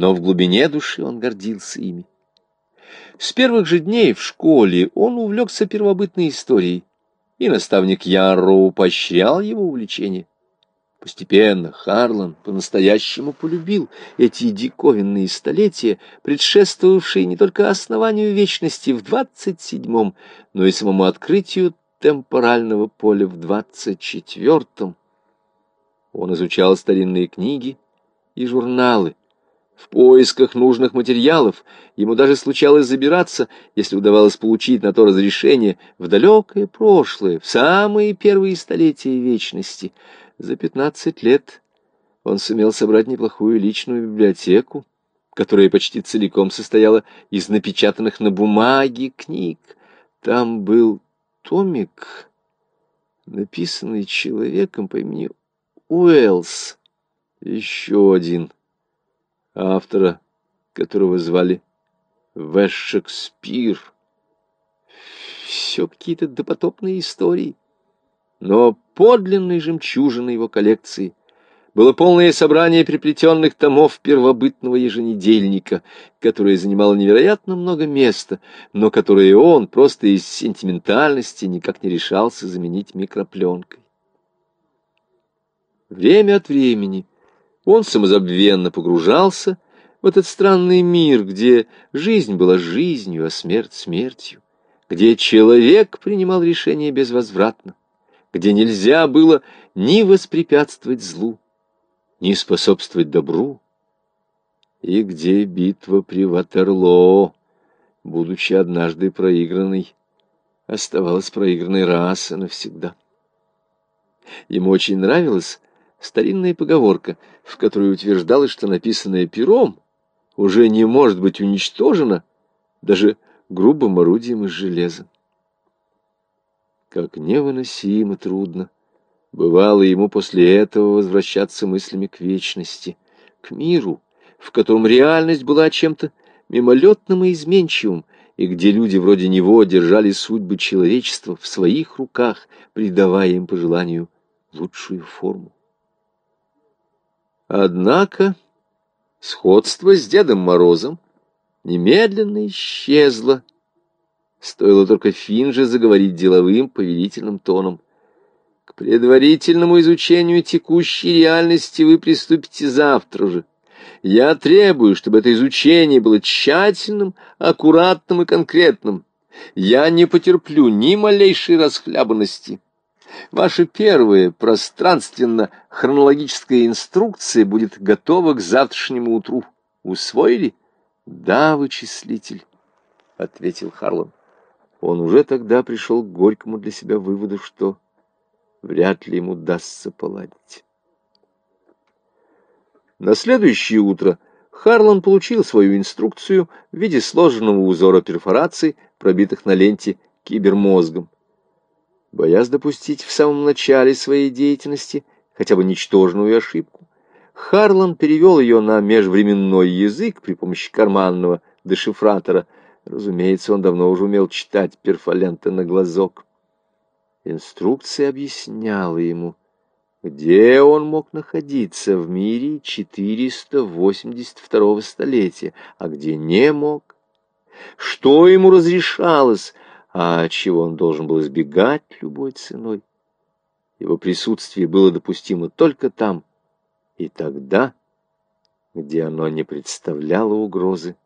но в глубине души он гордился ими. С первых же дней в школе он увлекся первобытной историей, и наставник Ярроу поощрял его увлечение. Постепенно Харлан по-настоящему полюбил эти диковинные столетия, предшествовавшие не только основанию вечности в двадцать седьмом, но и самому открытию темпорального поля в двадцать четвертом. Он изучал старинные книги и журналы. В поисках нужных материалов. Ему даже случалось забираться, если удавалось получить на то разрешение, в далекое прошлое, в самые первые столетия вечности — за пятнадцать лет он сумел собрать неплохую личную библиотеку, которая почти целиком состояла из напечатанных на бумаге книг. Там был томик, написанный человеком по имени Уэллс, еще один, автора которого звали Вэш Шекспир. Все какие-то допотопные истории. Но подлинной жемчужиной его коллекции было полное собрание приплетенных томов первобытного еженедельника, которое занимало невероятно много места, но которое он просто из сентиментальности никак не решался заменить микропленкой. Время от времени он самозабвенно погружался в этот странный мир, где жизнь была жизнью, а смерть — смертью, где человек принимал решение безвозвратно, где нельзя было ни воспрепятствовать злу, ни способствовать добру, и где битва при Ватерлоо, будучи однажды проигранной, оставалась проигранной раз и навсегда. Ему очень нравилась старинная поговорка, в которой утверждалось, что написанное пером уже не может быть уничтожено даже грубым орудием из железа как невыносимо трудно. Бывало ему после этого возвращаться мыслями к вечности, к миру, в котором реальность была чем-то мимолетным и изменчивым, и где люди вроде него держали судьбы человечества в своих руках, придавая им по желанию лучшую форму. Однако сходство с Дедом Морозом немедленно исчезло, Стоило только Финже заговорить деловым, повелительным тоном. К предварительному изучению текущей реальности вы приступите завтра же. Я требую, чтобы это изучение было тщательным, аккуратным и конкретным. Я не потерплю ни малейшей расхлябанности. Ваша первая пространственно-хронологическая инструкция будет готова к завтрашнему утру. Усвоили? Да, вычислитель, — ответил Харлан. Он уже тогда пришел к горькому для себя выводу, что вряд ли ему удастся поладить. На следующее утро Харлан получил свою инструкцию в виде сложенного узора перфораций, пробитых на ленте кибермозгом. Боясь допустить в самом начале своей деятельности хотя бы ничтожную ошибку, Харлан перевел ее на межвременной язык при помощи карманного дешифратора — Разумеется, он давно уже умел читать перфоленты на глазок. Инструкция объясняла ему, где он мог находиться в мире 482 столетия, а где не мог, что ему разрешалось, а чего он должен был избегать любой ценой. Его присутствие было допустимо только там и тогда, где оно не представляло угрозы